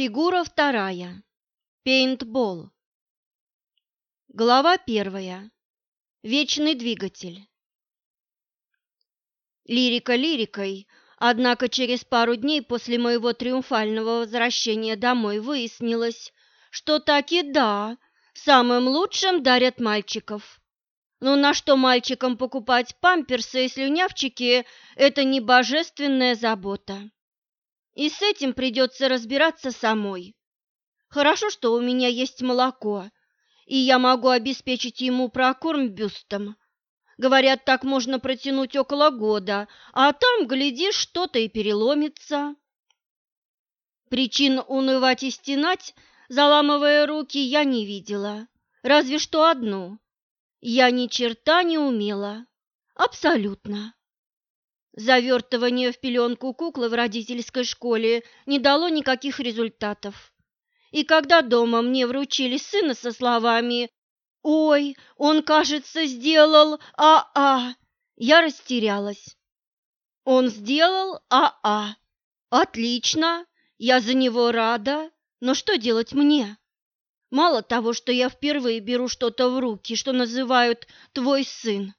Фигура вторая. Пейнтбол. Глава первая. Вечный двигатель. Лирика лирикой, однако через пару дней после моего триумфального возвращения домой выяснилось, что таки да, самым лучшим дарят мальчиков. Но на что мальчикам покупать памперсы и слюнявчики – это не божественная забота. И с этим придется разбираться самой. Хорошо, что у меня есть молоко, и я могу обеспечить ему прокорм бюстом. Говорят, так можно протянуть около года, а там, глядишь, что-то и переломится. Причин унывать и стенать, заламывая руки, я не видела. Разве что одну. Я ни черта не умела. Абсолютно. Завертывание в пеленку куклы в родительской школе не дало никаких результатов. И когда дома мне вручили сына со словами «Ой, он, кажется, сделал А-А», я растерялась. Он сделал А-А. Отлично, я за него рада, но что делать мне? Мало того, что я впервые беру что-то в руки, что называют «твой сын»,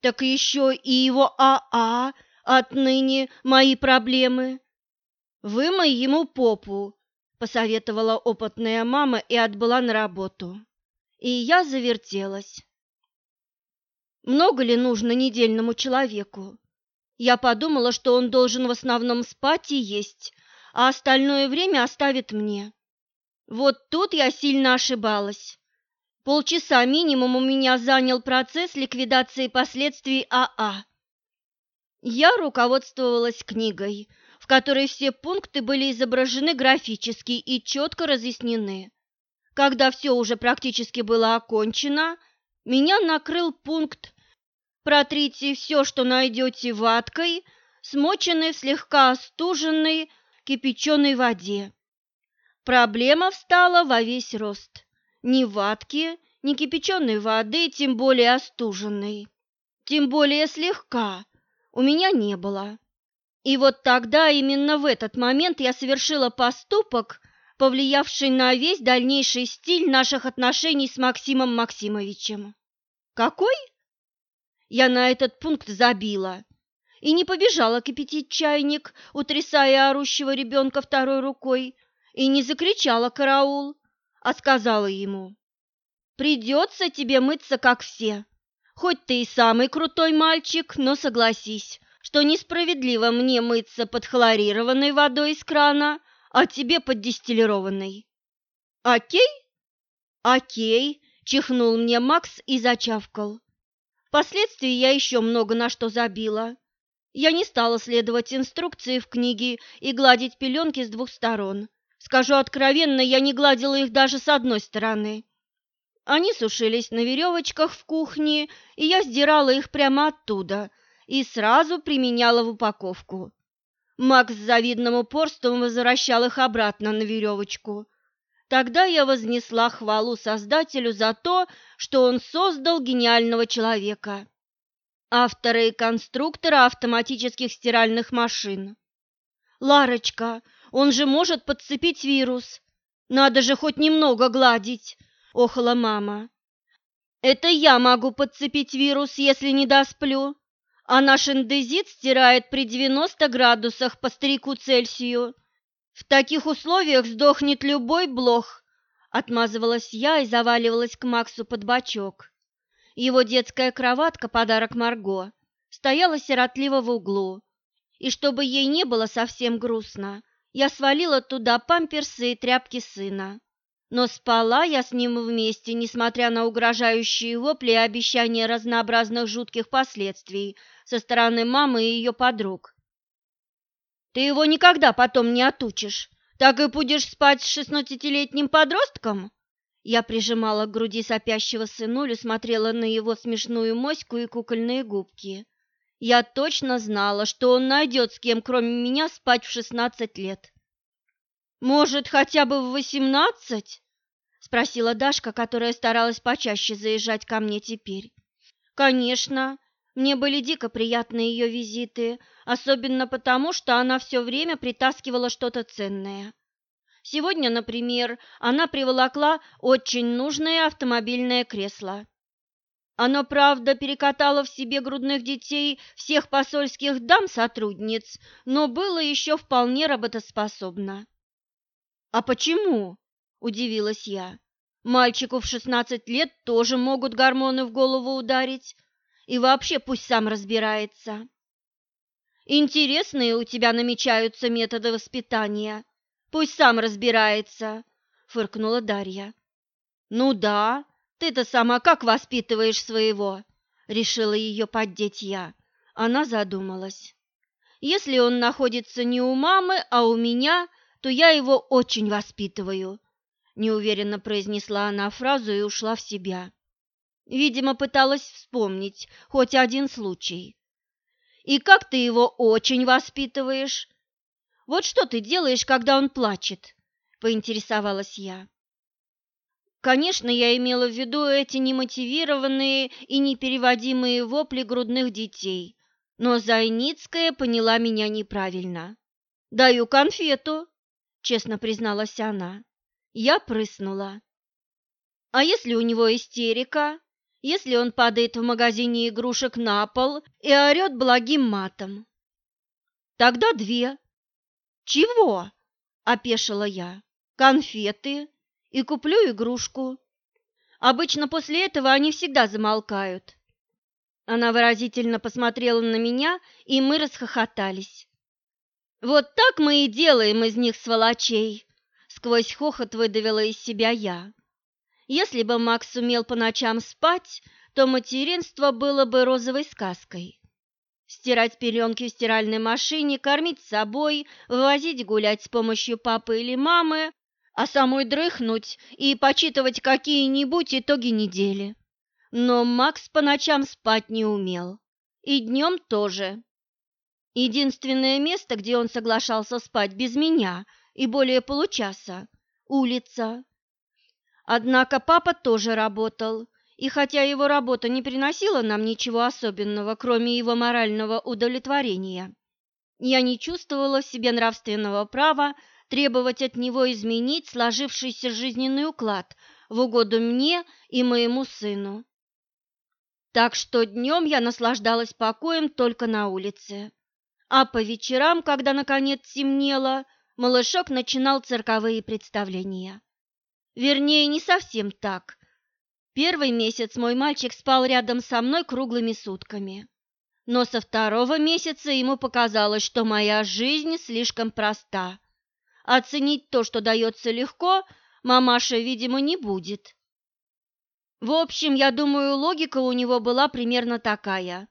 так еще и его АА отныне мои проблемы. Вымой ему попу, посоветовала опытная мама и отбыла на работу. И я завертелась. Много ли нужно недельному человеку? Я подумала, что он должен в основном спать и есть, а остальное время оставит мне. Вот тут я сильно ошибалась. Полчаса минимум у меня занял процесс ликвидации последствий АА. Я руководствовалась книгой, в которой все пункты были изображены графически и четко разъяснены. Когда все уже практически было окончено, меня накрыл пункт «Протрите все, что найдете ваткой, смоченной в слегка остуженной кипяченой воде». Проблема встала во весь рост ни ватки, ни кипяченой воды, тем более остуженной, тем более слегка, у меня не было. И вот тогда, именно в этот момент, я совершила поступок, повлиявший на весь дальнейший стиль наших отношений с Максимом Максимовичем. Какой? Я на этот пункт забила и не побежала кипятить чайник, утрясая орущего ребенка второй рукой, и не закричала «караул», а сказала ему, «Придется тебе мыться, как все. Хоть ты и самый крутой мальчик, но согласись, что несправедливо мне мыться под хлорированной водой из крана, а тебе под дистиллированной». «Окей?» «Окей», – чихнул мне Макс и зачавкал. Впоследствии я еще много на что забила. Я не стала следовать инструкции в книге и гладить пеленки с двух сторон. Скажу откровенно, я не гладила их даже с одной стороны. Они сушились на веревочках в кухне, и я сдирала их прямо оттуда и сразу применяла в упаковку. Макс с завидным упорством возвращал их обратно на веревочку. Тогда я вознесла хвалу Создателю за то, что он создал гениального человека, автора и конструктора автоматических стиральных машин. «Ларочка, он же может подцепить вирус. Надо же хоть немного гладить, охала мама. Это я могу подцепить вирус, если не досплю. А наш эндезит стирает при 90 градусах по старику Цельсию. В таких условиях сдохнет любой блох. Отмазывалась я и заваливалась к Максу под бочок. Его детская кроватка, подарок Марго, стояла сиротливо в углу. И чтобы ей не было совсем грустно, я свалила туда памперсы и тряпки сына. Но спала я с ним вместе, несмотря на угрожающие вопли и обещания разнообразных жутких последствий со стороны мамы и ее подруг. «Ты его никогда потом не отучишь, так и будешь спать с шестнадцатилетним подростком?» Я прижимала к груди сопящего сынулю, смотрела на его смешную моську и кукольные губки. Я точно знала, что он найдет с кем, кроме меня, спать в шестнадцать лет. «Может, хотя бы в восемнадцать?» – спросила Дашка, которая старалась почаще заезжать ко мне теперь. «Конечно, мне были дико приятны ее визиты, особенно потому, что она все время притаскивала что-то ценное. Сегодня, например, она приволокла очень нужное автомобильное кресло. Оно, правда, перекатало в себе грудных детей всех посольских дам-сотрудниц, но было еще вполне работоспособно. «А почему?» – удивилась я. «Мальчику в шестнадцать лет тоже могут гормоны в голову ударить, и вообще пусть сам разбирается». «Интересные у тебя намечаются методы воспитания. Пусть сам разбирается», – фыркнула Дарья. «Ну да, ты-то сама как воспитываешь своего?» – решила ее поддеть я. Она задумалась. «Если он находится не у мамы, а у меня, то я его очень воспитываю», – неуверенно произнесла она фразу и ушла в себя. Видимо, пыталась вспомнить хоть один случай. «И как ты его очень воспитываешь?» «Вот что ты делаешь, когда он плачет?» – поинтересовалась я. Конечно, я имела в виду эти немотивированные и непереводимые вопли грудных детей, но Зайницкая поняла меня неправильно. «Даю конфету», — честно призналась она. Я прыснула. «А если у него истерика? Если он падает в магазине игрушек на пол и орет благим матом?» «Тогда две». «Чего?» — опешила я. «Конфеты?» и куплю игрушку. Обычно после этого они всегда замолкают. Она выразительно посмотрела на меня, и мы расхохотались. Вот так мы и делаем из них сволочей, сквозь хохот выдавила из себя я. Если бы Макс сумел по ночам спать, то материнство было бы розовой сказкой. Стирать пеленки в стиральной машине, кормить собой, вывозить гулять с помощью папы или мамы а самой дрыхнуть и почитывать какие-нибудь итоги недели. Но Макс по ночам спать не умел. И днем тоже. Единственное место, где он соглашался спать без меня и более получаса – улица. Однако папа тоже работал, и хотя его работа не приносила нам ничего особенного, кроме его морального удовлетворения, я не чувствовала в себе нравственного права требовать от него изменить сложившийся жизненный уклад в угоду мне и моему сыну. Так что днем я наслаждалась покоем только на улице, а по вечерам, когда наконец темнело, малышок начинал цирковые представления. Вернее, не совсем так. Первый месяц мой мальчик спал рядом со мной круглыми сутками. Но со второго месяца ему показалось, что моя жизнь слишком проста, Оценить то, что дается легко, мамаша, видимо, не будет. В общем, я думаю, логика у него была примерно такая.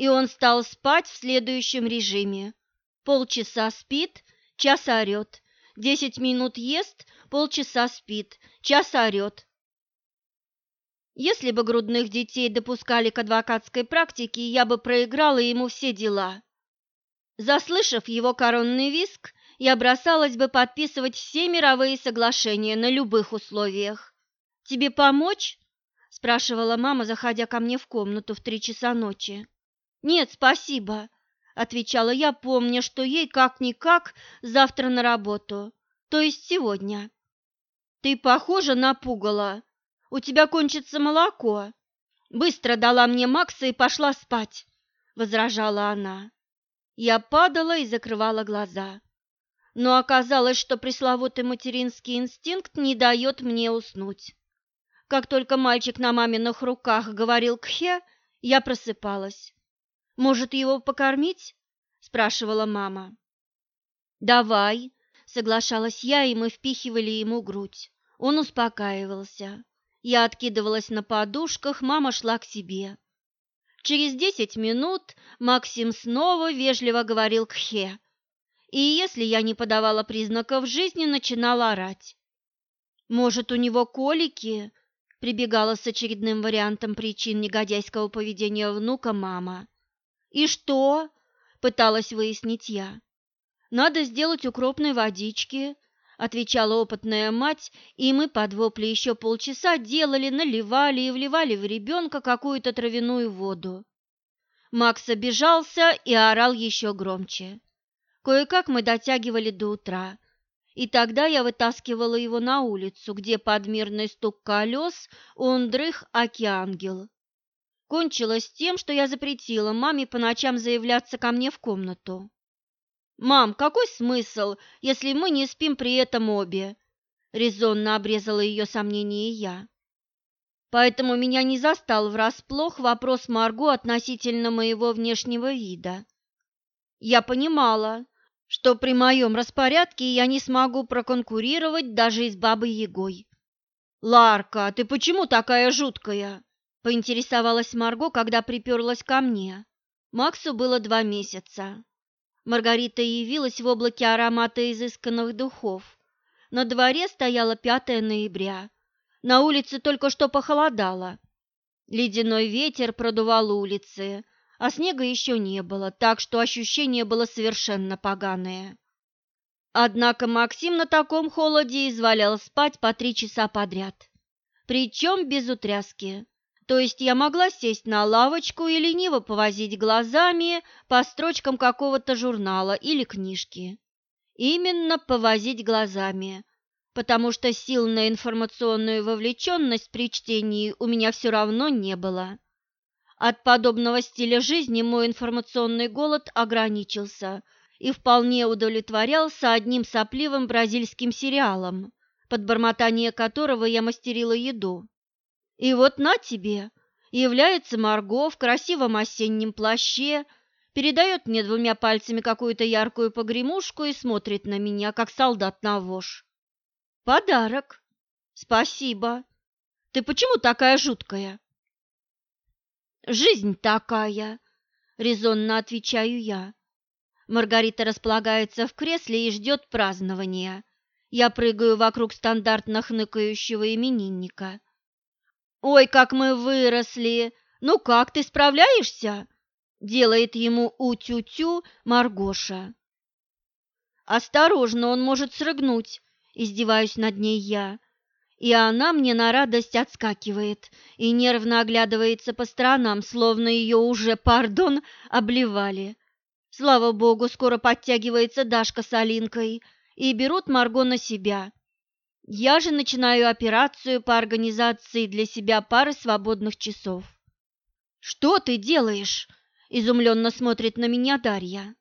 И он стал спать в следующем режиме. Полчаса спит, час орет. Десять минут ест, полчаса спит, час орет. Если бы грудных детей допускали к адвокатской практике, я бы проиграла ему все дела. Заслышав его коронный виск, я бросалась бы подписывать все мировые соглашения на любых условиях. «Тебе помочь?» – спрашивала мама, заходя ко мне в комнату в три часа ночи. «Нет, спасибо», – отвечала я, помня, что ей как-никак завтра на работу, то есть сегодня. «Ты похожа на пугало. У тебя кончится молоко». Быстро дала мне Макса и пошла спать, – возражала она. Я падала и закрывала глаза но оказалось, что пресловутый материнский инстинкт не дает мне уснуть. Как только мальчик на маминых руках говорил «кхе», я просыпалась. «Может, его покормить?» – спрашивала мама. «Давай», – соглашалась я, и мы впихивали ему грудь. Он успокаивался. Я откидывалась на подушках, мама шла к себе. Через десять минут Максим снова вежливо говорил «кхе», и если я не подавала признаков жизни, начинала орать. «Может, у него колики?» – прибегала с очередным вариантом причин негодяйского поведения внука мама. «И что?» – пыталась выяснить я. «Надо сделать укропной водички», – отвечала опытная мать, и мы под вопли еще полчаса делали, наливали и вливали в ребенка какую-то травяную воду. Макс обижался и орал еще громче. Кое-как мы дотягивали до утра. И тогда я вытаскивала его на улицу, где под мирный стук колес он дрых океангел. Кончилось тем, что я запретила маме по ночам заявляться ко мне в комнату. «Мам, какой смысл, если мы не спим при этом обе?» Резонно обрезала ее сомнение я. Поэтому меня не застал врасплох вопрос Марго относительно моего внешнего вида. Я понимала, что при моем распорядке я не смогу проконкурировать даже и с бабой Егой. «Ларка, ты почему такая жуткая?» – поинтересовалась Марго, когда приперлась ко мне. Максу было два месяца. Маргарита явилась в облаке аромата изысканных духов. На дворе стояло 5 ноября. На улице только что похолодало. Ледяной ветер продувал улицы, а снега еще не было, так что ощущение было совершенно поганое. Однако Максим на таком холоде извалял спать по три часа подряд, причем без утряски. То есть я могла сесть на лавочку и лениво повозить глазами по строчкам какого-то журнала или книжки. Именно повозить глазами, потому что сил на информационную вовлеченность при чтении у меня все равно не было. От подобного стиля жизни мой информационный голод ограничился и вполне удовлетворялся одним сопливым бразильским сериалом, под бормотание которого я мастерила еду. И вот на тебе, является Марго в красивом осеннем плаще, передает мне двумя пальцами какую-то яркую погремушку и смотрит на меня, как солдат на вож. Подарок. Спасибо. Ты почему такая жуткая? Жизнь такая, резонно отвечаю я. Маргарита располагается в кресле и ждет празднования. Я прыгаю вокруг стандартно хныкающего именинника. «Ой, как мы выросли! Ну как, ты справляешься?» Делает ему у-тю-тю Маргоша. «Осторожно, он может срыгнуть!» Издеваюсь над ней я и она мне на радость отскакивает и нервно оглядывается по сторонам, словно ее уже, пардон, обливали. Слава богу, скоро подтягивается Дашка с Алинкой и берут Марго на себя. Я же начинаю операцию по организации для себя пары свободных часов. «Что ты делаешь?» – изумленно смотрит на меня Дарья.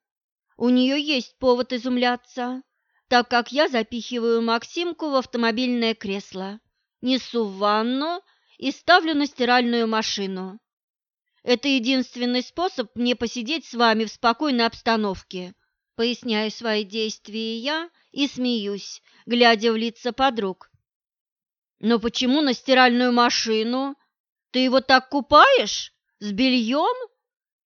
У нее есть повод изумляться так как я запихиваю Максимку в автомобильное кресло, несу в ванну и ставлю на стиральную машину. Это единственный способ мне посидеть с вами в спокойной обстановке. Поясняю свои действия я и смеюсь, глядя в лица подруг. Но почему на стиральную машину? Ты его так купаешь? С бельем?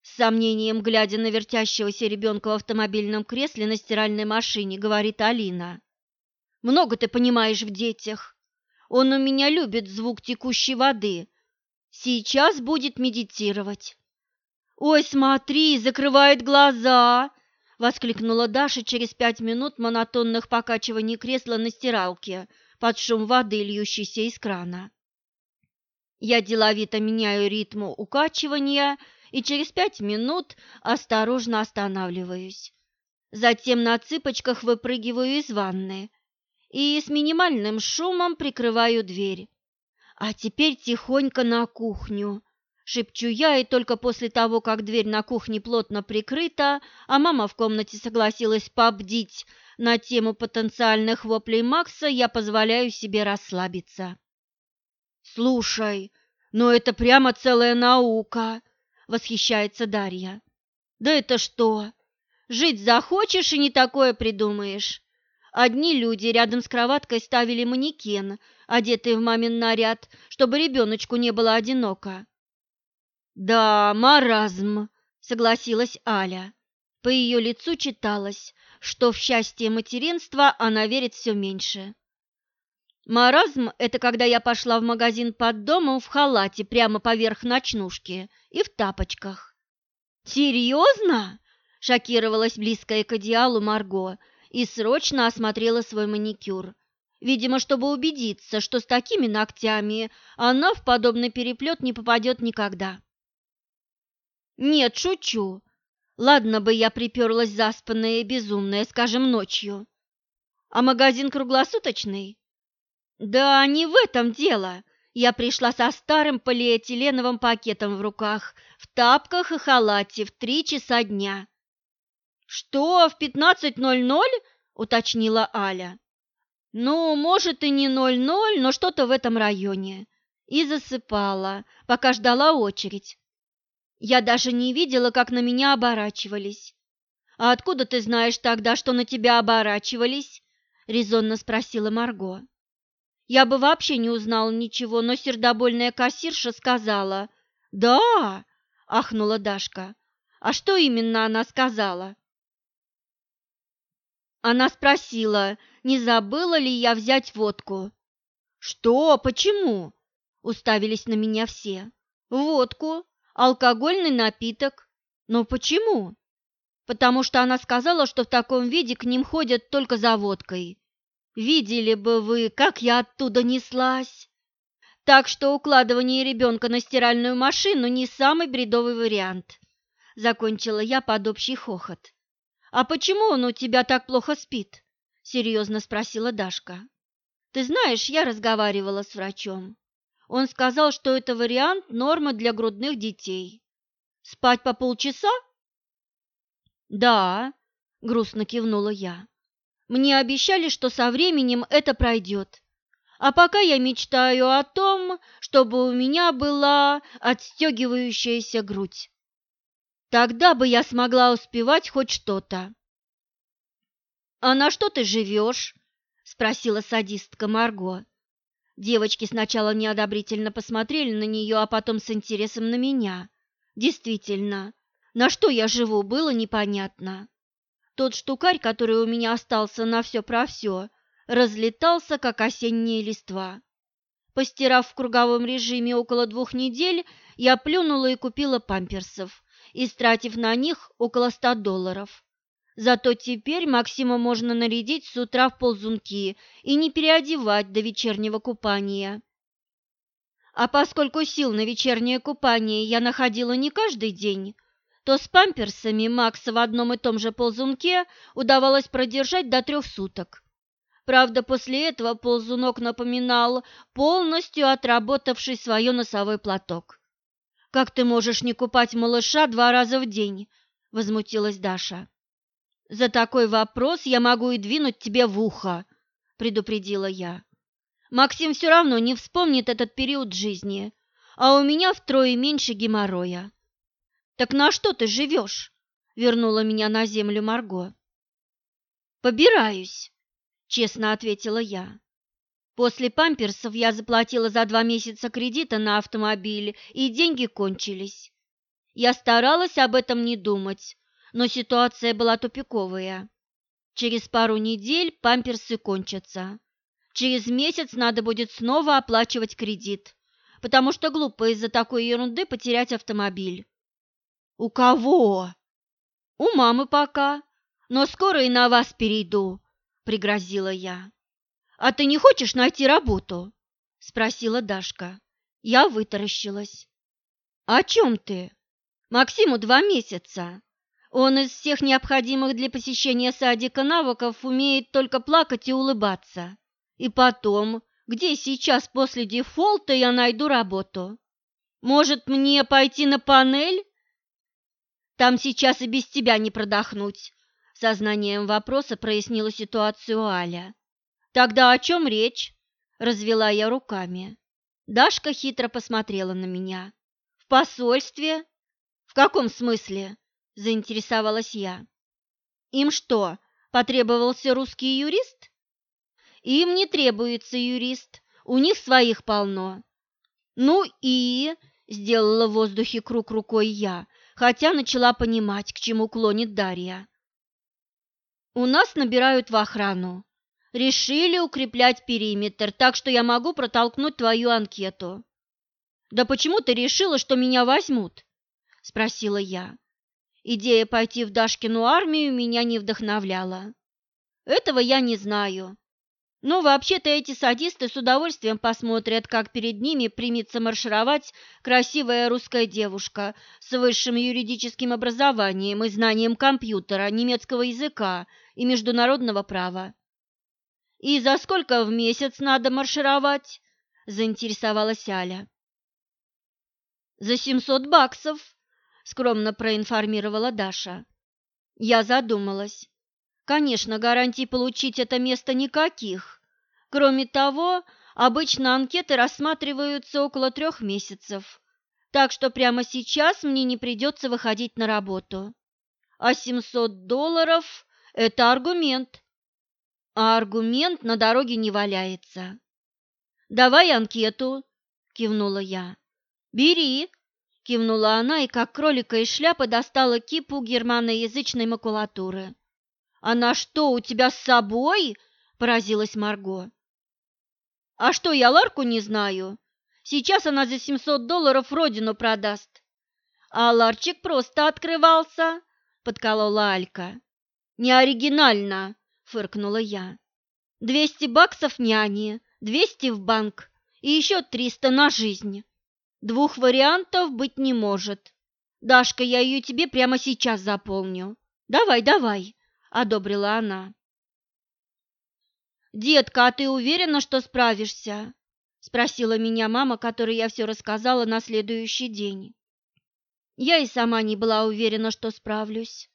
С сомнением, глядя на вертящегося ребенка в автомобильном кресле на стиральной машине, говорит Алина. «Много ты понимаешь в детях. Он у меня любит звук текущей воды. Сейчас будет медитировать». «Ой, смотри, закрывает глаза!» — воскликнула Даша через пять минут монотонных покачиваний кресла на стиралке под шум воды, льющейся из крана. Я деловито меняю ритм укачивания и через пять минут осторожно останавливаюсь. Затем на цыпочках выпрыгиваю из ванны и с минимальным шумом прикрываю дверь. А теперь тихонько на кухню. Шепчу я, и только после того, как дверь на кухне плотно прикрыта, а мама в комнате согласилась побдить на тему потенциальных воплей Макса, я позволяю себе расслабиться. «Слушай, но это прямо целая наука!» восхищается Дарья. Да это что? Жить захочешь и не такое придумаешь. Одни люди рядом с кроваткой ставили манекен, одетый в мамин наряд, чтобы ребеночку не было одиноко. «Да, маразм», — согласилась Аля. По ее лицу читалось, что в счастье материнства она верит все меньше. Маразм – это когда я пошла в магазин под домом в халате прямо поверх ночнушки и в тапочках. «Серьезно?» – шокировалась близкая к идеалу Марго и срочно осмотрела свой маникюр. Видимо, чтобы убедиться, что с такими ногтями она в подобный переплет не попадет никогда. «Нет, шучу. Ладно бы я приперлась заспанная и безумная, скажем, ночью. А магазин круглосуточный? Да не в этом дело. Я пришла со старым полиэтиленовым пакетом в руках, в тапках и халате в три часа дня. «Что, в пятнадцать ноль-ноль?» – уточнила Аля. «Ну, может, и не ноль-ноль, но что-то в этом районе». И засыпала, пока ждала очередь. Я даже не видела, как на меня оборачивались. «А откуда ты знаешь тогда, что на тебя оборачивались?» – резонно спросила Марго. Я бы вообще не узнала ничего, но сердобольная кассирша сказала. «Да!» – ахнула Дашка. «А что именно она сказала?» Она спросила, не забыла ли я взять водку. «Что? Почему?» – уставились на меня все. «Водку, алкогольный напиток. Но почему?» «Потому что она сказала, что в таком виде к ним ходят только за водкой. Видели бы вы, как я оттуда неслась!» Так что укладывание ребенка на стиральную машину не самый бредовый вариант. Закончила я под общий хохот. «А почему он у тебя так плохо спит?» – серьезно спросила Дашка. «Ты знаешь, я разговаривала с врачом. Он сказал, что это вариант нормы для грудных детей. Спать по полчаса?» «Да», – грустно кивнула я. «Мне обещали, что со временем это пройдет. А пока я мечтаю о том, чтобы у меня была отстегивающаяся грудь. Тогда бы я смогла успевать хоть что-то. «А на что ты живешь?» – спросила садистка Марго. Девочки сначала неодобрительно посмотрели на нее, а потом с интересом на меня. Действительно, на что я живу, было непонятно. Тот штукарь, который у меня остался на все про все, разлетался, как осенние листва. Постирав в круговом режиме около двух недель, я плюнула и купила памперсов истратив на них около ста долларов. Зато теперь Максима можно нарядить с утра в ползунки и не переодевать до вечернего купания. А поскольку сил на вечернее купание я находила не каждый день, то с памперсами Макса в одном и том же ползунке удавалось продержать до трех суток. Правда, после этого ползунок напоминал полностью отработавший свое носовой платок. «Как ты можешь не купать малыша два раза в день?» – возмутилась Даша. «За такой вопрос я могу и двинуть тебе в ухо», – предупредила я. «Максим все равно не вспомнит этот период жизни, а у меня втрое меньше геморроя». «Так на что ты живешь?» – вернула меня на землю Марго. «Побираюсь», – честно ответила я. После памперсов я заплатила за два месяца кредита на автомобиль, и деньги кончились. Я старалась об этом не думать, но ситуация была тупиковая. Через пару недель памперсы кончатся. Через месяц надо будет снова оплачивать кредит, потому что глупо из-за такой ерунды потерять автомобиль. У кого? У мамы пока, но скоро и на вас перейду, пригрозила я. «А ты не хочешь найти работу?» – спросила Дашка. Я вытаращилась. «О чем ты? Максиму два месяца. Он из всех необходимых для посещения садика навыков умеет только плакать и улыбаться. И потом, где сейчас после дефолта я найду работу? Может, мне пойти на панель? Там сейчас и без тебя не продохнуть. Сознанием вопроса прояснила ситуацию Аля. «Тогда о чем речь?» – развела я руками. Дашка хитро посмотрела на меня. «В посольстве?» «В каком смысле?» – заинтересовалась я. «Им что, потребовался русский юрист?» «Им не требуется юрист, у них своих полно». «Ну и...» – сделала в воздухе круг рукой я, хотя начала понимать, к чему клонит Дарья. «У нас набирают в охрану. Решили укреплять периметр, так что я могу протолкнуть твою анкету. Да почему ты решила, что меня возьмут? спросила я. Идея пойти в Дашкину армию меня не вдохновляла. Этого я не знаю. Но вообще-то эти садисты с удовольствием посмотрят, как перед ними примется маршировать красивая русская девушка с высшим юридическим образованием и знанием компьютера, немецкого языка и международного права. «И за сколько в месяц надо маршировать?» – заинтересовалась Аля. «За семьсот баксов», – скромно проинформировала Даша. Я задумалась. Конечно, гарантий получить это место никаких. Кроме того, обычно анкеты рассматриваются около трех месяцев, так что прямо сейчас мне не придется выходить на работу. А 700 долларов – это аргумент а аргумент на дороге не валяется. «Давай анкету», – кивнула я. «Бери», – кивнула она и, как кролика из шляпы, достала кипу германоязычной макулатуры. «Она что, у тебя с собой?» – поразилась Марго. «А что, я Ларку не знаю? Сейчас она за 700 долларов родину продаст». «А Ларчик просто открывался», – подколола Алька. «Не оригинально», фыркнула я. «Двести баксов няни, двести в банк и еще триста на жизнь. Двух вариантов быть не может. Дашка, я ее тебе прямо сейчас заполню. Давай, давай!» – одобрила она. «Детка, а ты уверена, что справишься?» – спросила меня мама, которой я все рассказала на следующий день. Я и сама не была уверена, что справлюсь.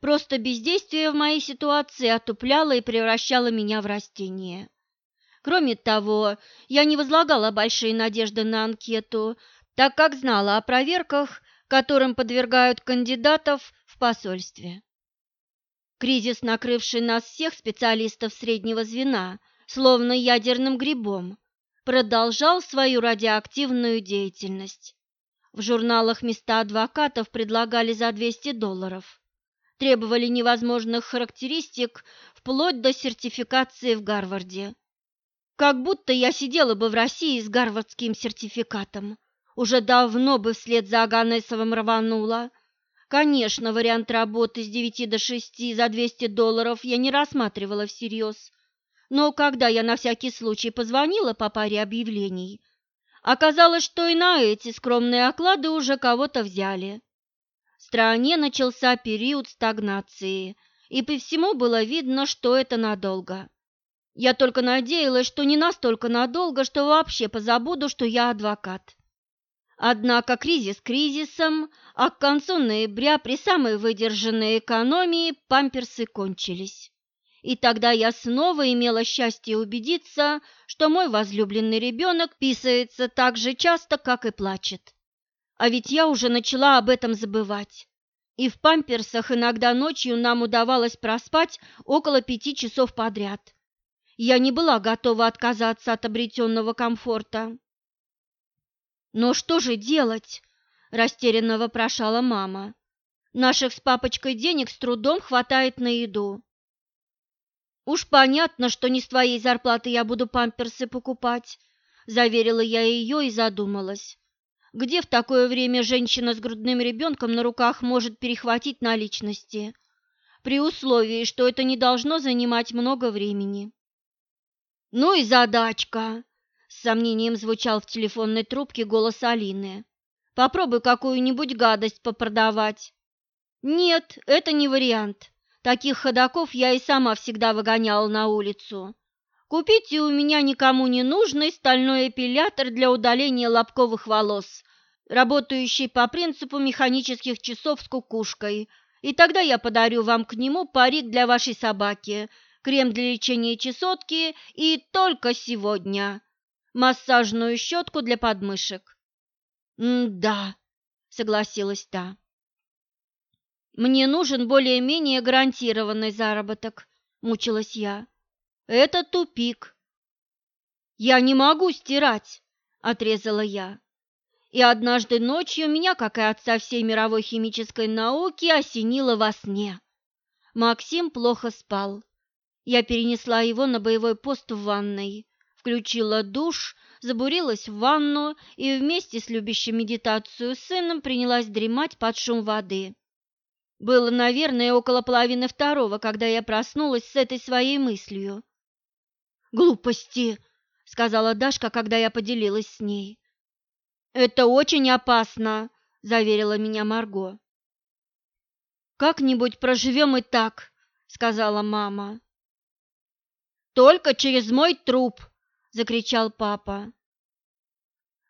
Просто бездействие в моей ситуации отупляло и превращало меня в растение. Кроме того, я не возлагала большие надежды на анкету, так как знала о проверках, которым подвергают кандидатов в посольстве. Кризис, накрывший нас всех специалистов среднего звена, словно ядерным грибом, продолжал свою радиоактивную деятельность. В журналах места адвокатов предлагали за 200 долларов требовали невозможных характеристик вплоть до сертификации в Гарварде. Как будто я сидела бы в России с гарвардским сертификатом. Уже давно бы вслед за Аганесовым рванула. Конечно, вариант работы с 9 до 6 за 200 долларов я не рассматривала всерьез. Но когда я на всякий случай позвонила по паре объявлений, оказалось, что и на эти скромные оклады уже кого-то взяли стране начался период стагнации, и по всему было видно, что это надолго. Я только надеялась, что не настолько надолго, что вообще позабуду, что я адвокат. Однако кризис кризисом, а к концу ноября при самой выдержанной экономии памперсы кончились. И тогда я снова имела счастье убедиться, что мой возлюбленный ребенок писается так же часто, как и плачет. А ведь я уже начала об этом забывать. И в памперсах иногда ночью нам удавалось проспать около пяти часов подряд. Я не была готова отказаться от обретенного комфорта. «Но что же делать?» – растерянно вопрошала мама. «Наших с папочкой денег с трудом хватает на еду». «Уж понятно, что не с твоей зарплаты я буду памперсы покупать», – заверила я ее и задумалась. Где в такое время женщина с грудным ребенком на руках может перехватить наличности? При условии, что это не должно занимать много времени. «Ну и задачка!» – с сомнением звучал в телефонной трубке голос Алины. «Попробуй какую-нибудь гадость попродавать». «Нет, это не вариант. Таких ходаков я и сама всегда выгоняла на улицу. Купите у меня никому не нужный стальной эпилятор для удаления лобковых волос, работающий по принципу механических часов с кукушкой, и тогда я подарю вам к нему парик для вашей собаки, крем для лечения чесотки и только сегодня массажную щетку для подмышек. «Да», — согласилась та. «Мне нужен более-менее гарантированный заработок», — мучилась я. Это тупик. Я не могу стирать, отрезала я. И однажды ночью меня, как и отца всей мировой химической науки, осенило во сне. Максим плохо спал. Я перенесла его на боевой пост в ванной, включила душ, забурилась в ванну и вместе с любящей медитацию сыном принялась дремать под шум воды. Было, наверное, около половины второго, когда я проснулась с этой своей мыслью. «Глупости!» — сказала Дашка, когда я поделилась с ней. «Это очень опасно!» — заверила меня Марго. «Как-нибудь проживем и так», — сказала мама. Только через мой труп!» – закричал папа.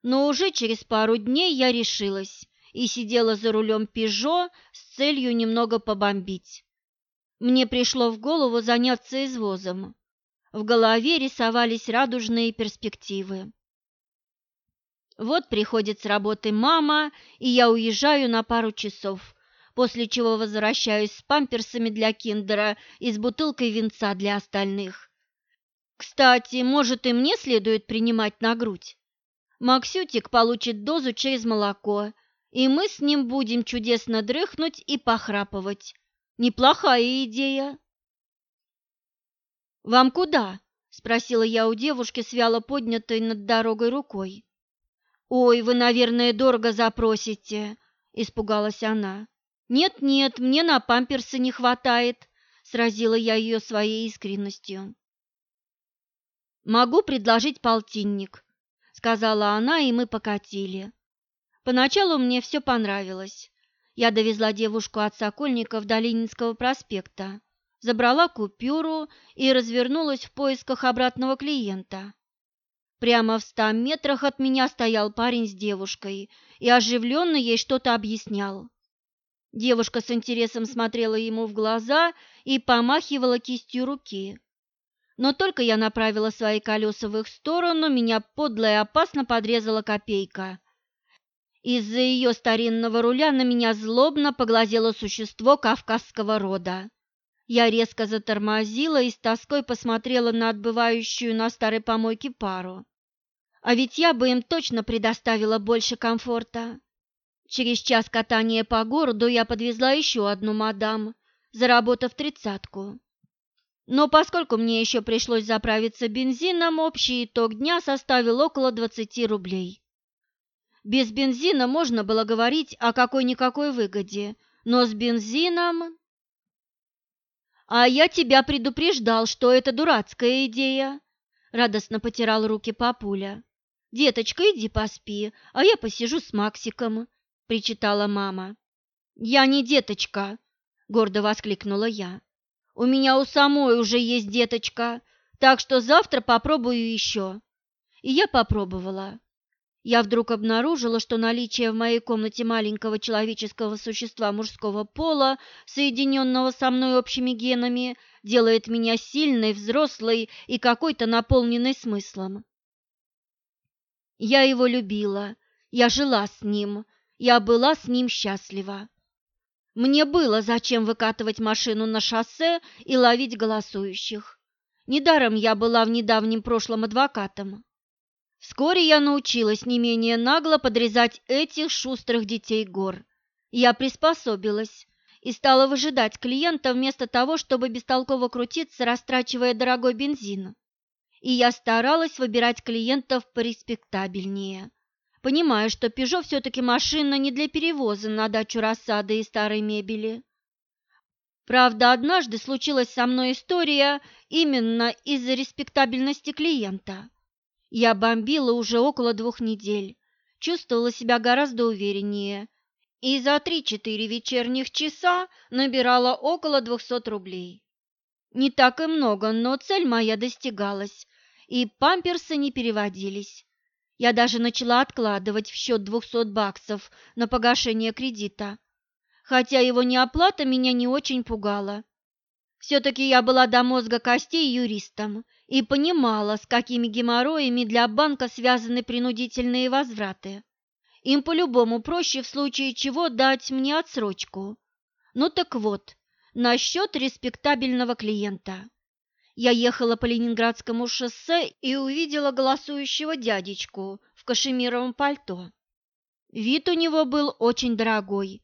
Но уже через пару дней я решилась и сидела за рулем «Пежо» с целью немного побомбить. Мне пришло в голову заняться извозом. В голове рисовались радужные перспективы. Вот приходит с работы мама, и я уезжаю на пару часов, после чего возвращаюсь с памперсами для киндера и с бутылкой винца для остальных. Кстати, может, и мне следует принимать на грудь? Максютик получит дозу через молоко, и мы с ним будем чудесно дрыхнуть и похрапывать. Неплохая идея. «Вам куда?» – спросила я у девушки с вяло поднятой над дорогой рукой. «Ой, вы, наверное, дорого запросите», – испугалась она. «Нет-нет, мне на памперсы не хватает», – сразила я ее своей искренностью. «Могу предложить полтинник», – сказала она, и мы покатили. Поначалу мне все понравилось. Я довезла девушку от Сокольников до Ленинского проспекта, забрала купюру и развернулась в поисках обратного клиента. Прямо в ста метрах от меня стоял парень с девушкой и оживленно ей что-то объяснял. Девушка с интересом смотрела ему в глаза и помахивала кистью руки. Но только я направила свои колеса в их сторону, меня подло и опасно подрезала копейка – из-за ее старинного руля на меня злобно поглазело существо кавказского рода. Я резко затормозила и с тоской посмотрела на отбывающую на старой помойке пару. А ведь я бы им точно предоставила больше комфорта. Через час катания по городу я подвезла еще одну мадам, заработав тридцатку. Но поскольку мне еще пришлось заправиться бензином, общий итог дня составил около двадцати рублей. Без бензина можно было говорить о какой-никакой выгоде, но с бензином... «А я тебя предупреждал, что это дурацкая идея», — радостно потирал руки папуля. «Деточка, иди поспи, а я посижу с Максиком», — причитала мама. «Я не деточка», — гордо воскликнула я. «У меня у самой уже есть деточка, так что завтра попробую еще». И я попробовала. Я вдруг обнаружила, что наличие в моей комнате маленького человеческого существа мужского пола, соединенного со мной общими генами, делает меня сильной, взрослой и какой-то наполненной смыслом. Я его любила, я жила с ним, я была с ним счастлива. Мне было зачем выкатывать машину на шоссе и ловить голосующих. Недаром я была в недавнем прошлом адвокатом. Вскоре я научилась не менее нагло подрезать этих шустрых детей гор. Я приспособилась и стала выжидать клиента вместо того, чтобы бестолково крутиться, растрачивая дорогой бензин. И я старалась выбирать клиентов пореспектабельнее, понимая, что «Пежо» все-таки машина не для перевоза на дачу рассады и старой мебели. Правда, однажды случилась со мной история именно из-за респектабельности клиента. Я бомбила уже около двух недель, чувствовала себя гораздо увереннее и за три-четыре вечерних часа набирала около двухсот рублей. Не так и много, но цель моя достигалась, и памперсы не переводились. Я даже начала откладывать в счет двухсот баксов на погашение кредита, хотя его неоплата меня не очень пугала. Все-таки я была до мозга костей юристом и понимала, с какими геморроями для банка связаны принудительные возвраты. Им по-любому проще в случае чего дать мне отсрочку. Ну так вот, насчет респектабельного клиента. Я ехала по Ленинградскому шоссе и увидела голосующего дядечку в кашемировом пальто. Вид у него был очень дорогой,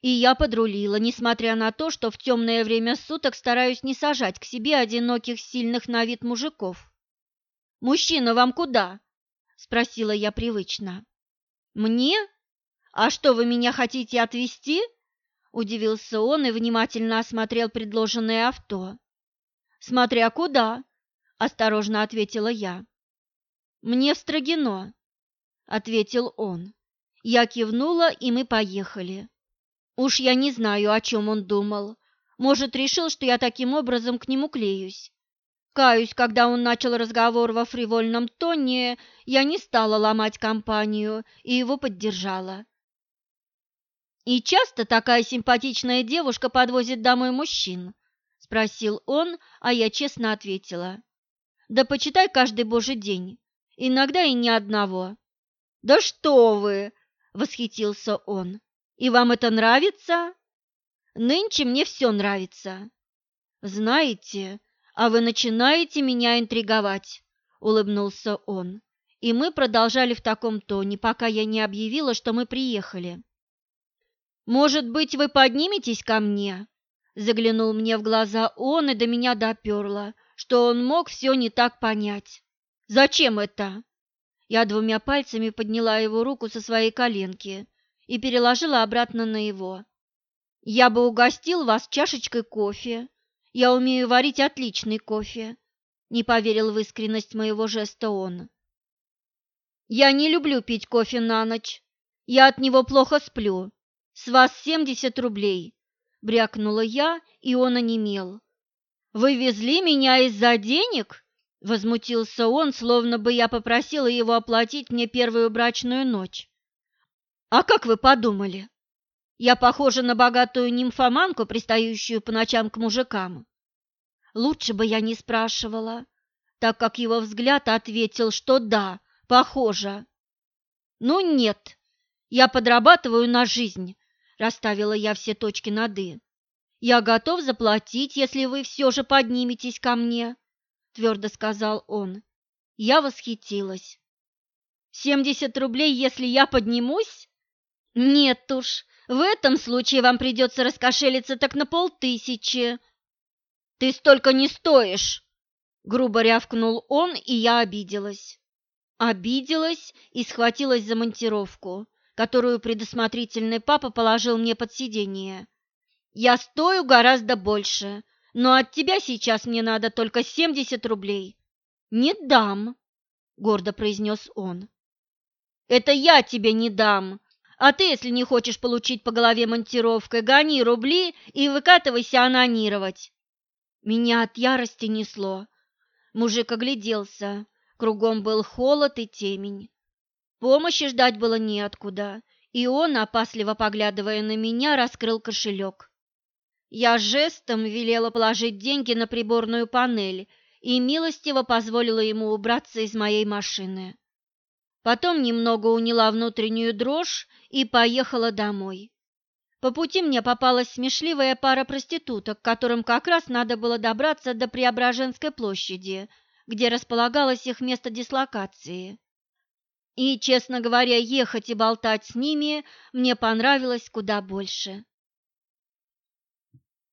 и я подрулила, несмотря на то, что в темное время суток стараюсь не сажать к себе одиноких, сильных на вид мужиков. «Мужчина, вам куда?» – спросила я привычно. «Мне? А что, вы меня хотите отвезти?» – удивился он и внимательно осмотрел предложенное авто. «Смотря куда?» – осторожно ответила я. «Мне в Строгино», – ответил он. Я кивнула, и мы поехали. Уж я не знаю, о чем он думал. Может, решил, что я таким образом к нему клеюсь. Каюсь, когда он начал разговор во фривольном тоне, я не стала ломать компанию и его поддержала. «И часто такая симпатичная девушка подвозит домой мужчин?» – спросил он, а я честно ответила. «Да почитай каждый божий день, иногда и ни одного». «Да что вы!» – восхитился он. «И вам это нравится?» «Нынче мне все нравится». «Знаете, а вы начинаете меня интриговать», – улыбнулся он. И мы продолжали в таком тоне, пока я не объявила, что мы приехали. «Может быть, вы подниметесь ко мне?» Заглянул мне в глаза он, и до меня доперло, что он мог все не так понять. «Зачем это?» Я двумя пальцами подняла его руку со своей коленки и переложила обратно на его. «Я бы угостил вас чашечкой кофе. Я умею варить отличный кофе», — не поверил в искренность моего жеста он. «Я не люблю пить кофе на ночь. Я от него плохо сплю. С вас семьдесят рублей», — брякнула я, и он онемел. «Вы везли меня из-за денег?» Возмутился он, словно бы я попросила его оплатить мне первую брачную ночь. «А как вы подумали? Я похожа на богатую нимфоманку, пристающую по ночам к мужикам?» Лучше бы я не спрашивала, так как его взгляд ответил, что да, похоже. «Ну нет, я подрабатываю на жизнь», – расставила я все точки над «и». «Я готов заплатить, если вы все же подниметесь ко мне», – твердо сказал он. Я восхитилась. «Семьдесят рублей, если я поднимусь?» «Нет уж, в этом случае вам придется раскошелиться так на полтысячи». «Ты столько не стоишь!» Грубо рявкнул он, и я обиделась. Обиделась и схватилась за монтировку, которую предусмотрительный папа положил мне под сиденье. «Я стою гораздо больше, но от тебя сейчас мне надо только семьдесят рублей. Не дам, гордо произнес он. Это я тебе не дам. А ты, если не хочешь получить по голове монтировкой, гони рубли и выкатывайся анонировать. Меня от ярости несло. Мужик огляделся. Кругом был холод и темень. Помощи ждать было неоткуда, и он, опасливо поглядывая на меня, раскрыл кошелек. Я жестом велела положить деньги на приборную панель и милостиво позволила ему убраться из моей машины. Потом немного уняла внутреннюю дрожь и поехала домой. По пути мне попалась смешливая пара проституток, которым как раз надо было добраться до Преображенской площади, где располагалось их место дислокации. И, честно говоря, ехать и болтать с ними мне понравилось куда больше.